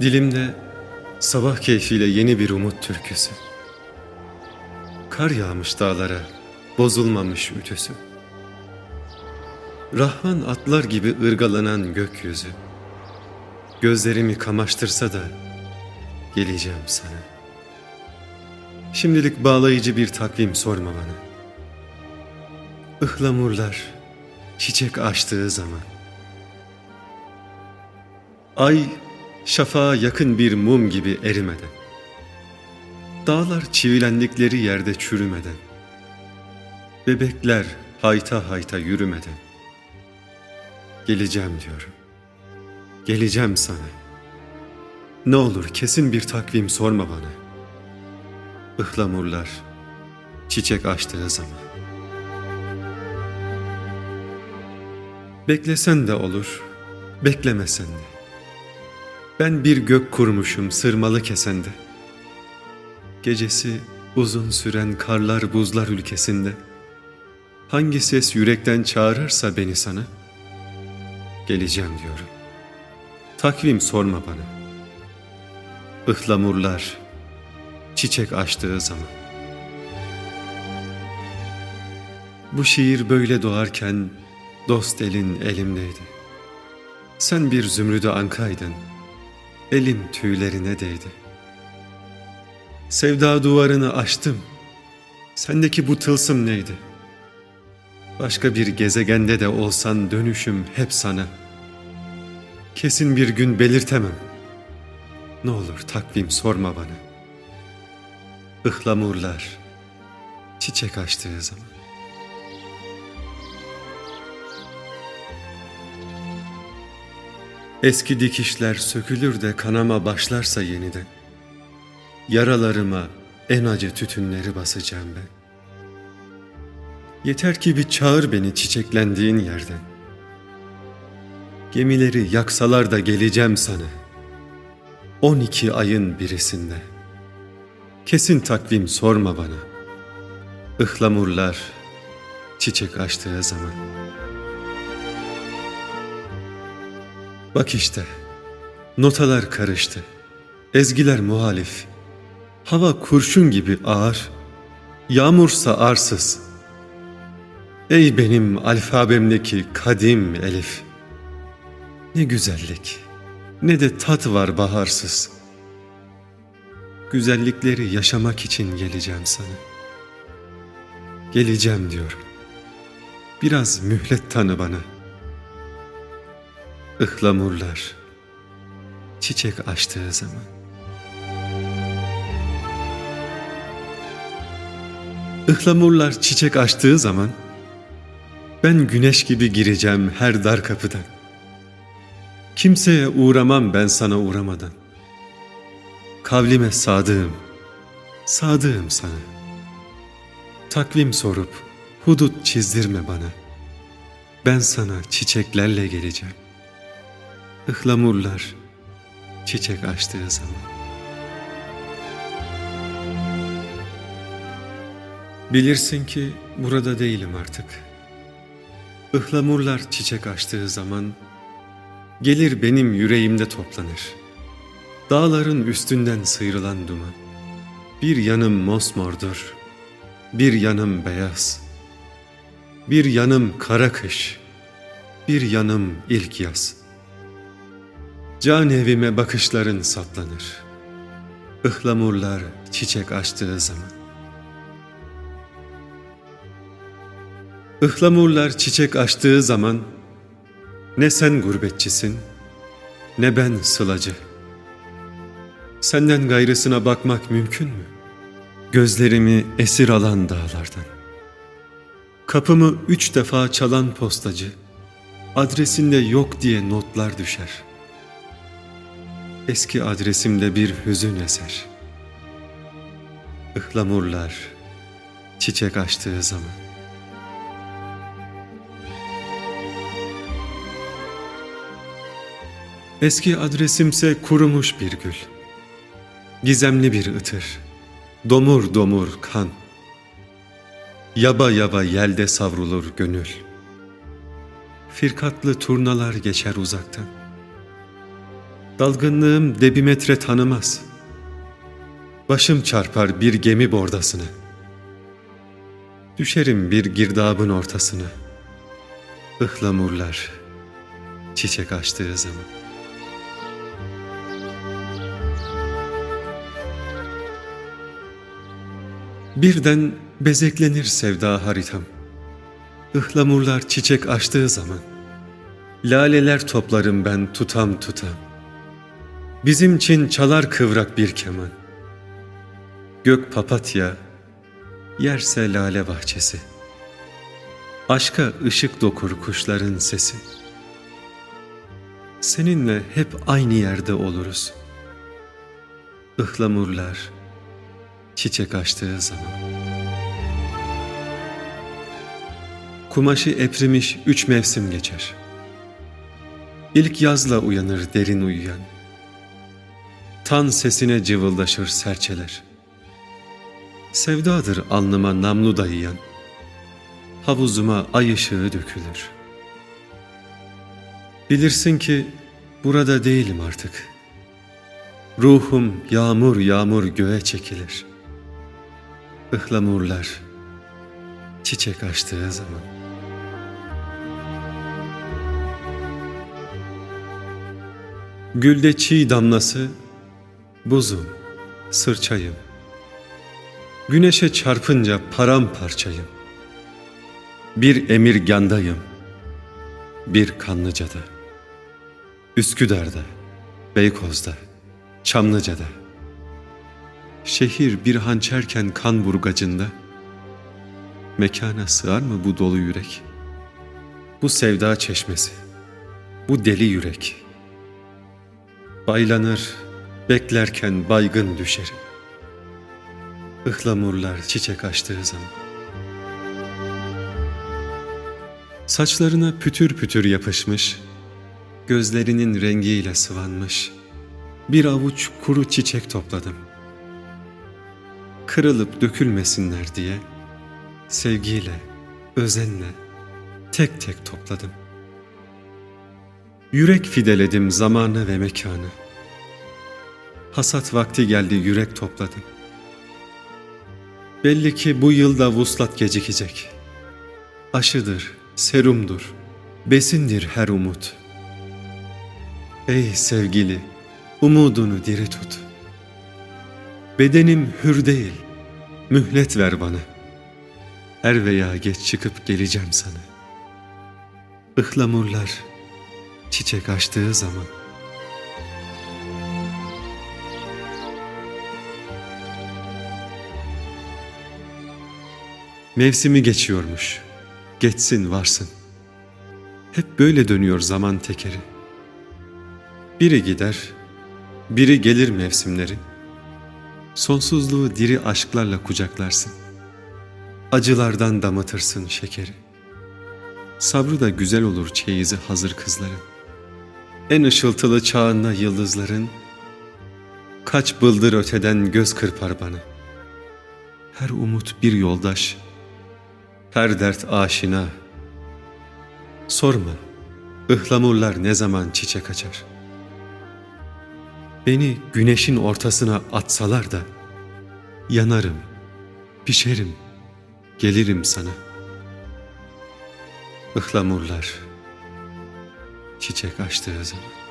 Dilimde sabah keyfiyle yeni bir umut türküsü. Kar yağmış dağlara, bozulmamış ütüsü. Rahman atlar gibi ırgalanan gökyüzü. Gözlerimi kamaştırsa da geleceğim sana. Şimdilik bağlayıcı bir takvim sorma bana. Ihlamurlar çiçek açtığı zaman. Ay şafağa yakın bir mum gibi erimeden. Dağlar çivilendikleri yerde çürümeden. Bebekler hayta hayta yürümeden. Geleceğim diyorum. Geleceğim sana. Ne olur kesin bir takvim sorma bana. Ihlamurlar çiçek açtığı zaman. Beklesen de olur, beklemesen de. Ben bir gök kurmuşum sırmalı kesende. Gecesi uzun süren karlar buzlar ülkesinde. Hangi ses yürekten çağırırsa beni sana, geleceğim diyorum. Takvim sorma bana. Ihlamurlar çiçek açtığı zaman. Bu şiir böyle doğarken dost elin elimdeydi. Sen bir zümrüdü ankaydın, elim tüylerine değdi. Sevda duvarını açtım, sendeki bu tılsım neydi? Başka bir gezegende de olsan dönüşüm hep sana. Kesin bir gün belirtemem. Ne olur takvim sorma bana. Ihlamurlar çiçek açtığı zaman. Eski dikişler sökülür de kanama başlarsa yeniden. Yaralarıma en acı tütünleri basacağım ben. Yeter ki bir çağır beni çiçeklendiğin yerden. Gemileri yaksalar da geleceğim sana. On iki ayın birisinde. Kesin takvim sorma bana. Ihlamurlar çiçek açtığı zaman. Bak işte, notalar karıştı. Ezgiler muhalif. Hava kurşun gibi ağır. Yağmursa arsız. Ey benim alfabemdeki kadim elif. Ne güzellik, ne de tat var baharsız. Güzellikleri yaşamak için geleceğim sana. Geleceğim diyorum. Biraz mühlet tanı bana.'' Ihlamurlar çiçek açtığı zaman. Ihlamurlar çiçek açtığı zaman ben güneş gibi gireceğim her dar kapıdan. Kimseye uğramam ben sana uğramadan. Kavlime sadığım, sadığım sana. Takvim sorup hudut çizdirme bana. Ben sana çiçeklerle geleceğim ıhlamurlar çiçek açtığı zaman. Bilirsin ki burada değilim artık. Ihlamurlar çiçek açtığı zaman gelir benim yüreğimde toplanır. Dağların üstünden sıyrılan duman. Bir yanım mosmordur, bir yanım beyaz. Bir yanım kara kış, bir yanım ilk yaz.'' Can evime bakışların saplanır. Ihlamurlar çiçek açtığı zaman. Ihlamurlar çiçek açtığı zaman ne sen gurbetçisin ne ben sılacı. Senden gayrısına bakmak mümkün mü? Gözlerimi esir alan dağlardan. Kapımı üç defa çalan postacı, adresinde yok diye notlar düşer.'' Eski adresimde bir hüzün eser. Ihlamurlar çiçek açtığı zaman. Eski adresimse kurumuş bir gül. Gizemli bir ıtır. Domur domur kan. Yaba yaba yelde savrulur gönül. Firkatlı turnalar geçer uzaktan Dalgınlığım debimetre tanımaz. Başım çarpar bir gemi bordasına. Düşerim bir girdabın ortasına. Ihlamurlar çiçek açtığı zaman. Birden bezeklenir sevda haritam. Ihlamurlar çiçek açtığı zaman. Laleler toplarım ben tutam tutam. Bizim için çalar kıvrak bir keman. Gök papatya, yerse lale bahçesi. Aşka ışık dokur kuşların sesi. Seninle hep aynı yerde oluruz. Ihlamurlar çiçek açtığı zaman. Kumaşı eprimiş üç mevsim geçer. İlk yazla uyanır derin uyuyan. Tan sesine cıvıldaşır serçeler. Sevdadır alnıma namlu dayayan. Havuzuma ay ışığı dökülür. Bilirsin ki burada değilim artık. Ruhum yağmur yağmur göğe çekilir. Ihlamurlar çiçek açtığı zaman. Gülde çiğ damlası, buzum, sırçayım. Güneşe çarpınca paramparçayım. Bir emirgandayım, bir kanlıcada. Üsküdar'da, Beykoz'da, Çamlıca'da. Şehir bir hançerken kan burgacında. Mekana sığar mı bu dolu yürek? Bu sevda çeşmesi, bu deli yürek. Baylanır, beklerken baygın düşerim. Ihlamurlar çiçek açtığı zaman. Saçlarına pütür pütür yapışmış, gözlerinin rengiyle sıvanmış, bir avuç kuru çiçek topladım. Kırılıp dökülmesinler diye, sevgiyle, özenle, tek tek topladım. Yürek fideledim zamanı ve mekanı. Hasat vakti geldi yürek topladım. Belli ki bu yılda vuslat gecikecek. Aşıdır, serumdur, besindir her umut. Ey sevgili, umudunu diri tut. Bedenim hür değil, mühlet ver bana. Er veya geç çıkıp geleceğim sana. Ihlamurlar çiçek açtığı zaman. Mevsimi geçiyormuş. Geçsin varsın. Hep böyle dönüyor zaman tekeri. Biri gider, biri gelir mevsimleri. Sonsuzluğu diri aşklarla kucaklarsın. Acılardan damatırsın şekeri. Sabrı da güzel olur çeyizi hazır kızların. En ışıltılı çağında yıldızların, Kaç bıldır öteden göz kırpar bana. Her umut bir yoldaş, her dert aşina. Sorma, ıhlamurlar ne zaman çiçek açar. Beni güneşin ortasına atsalar da, yanarım, pişerim, gelirim sana. Ihlamurlar çiçek açtığı zaman.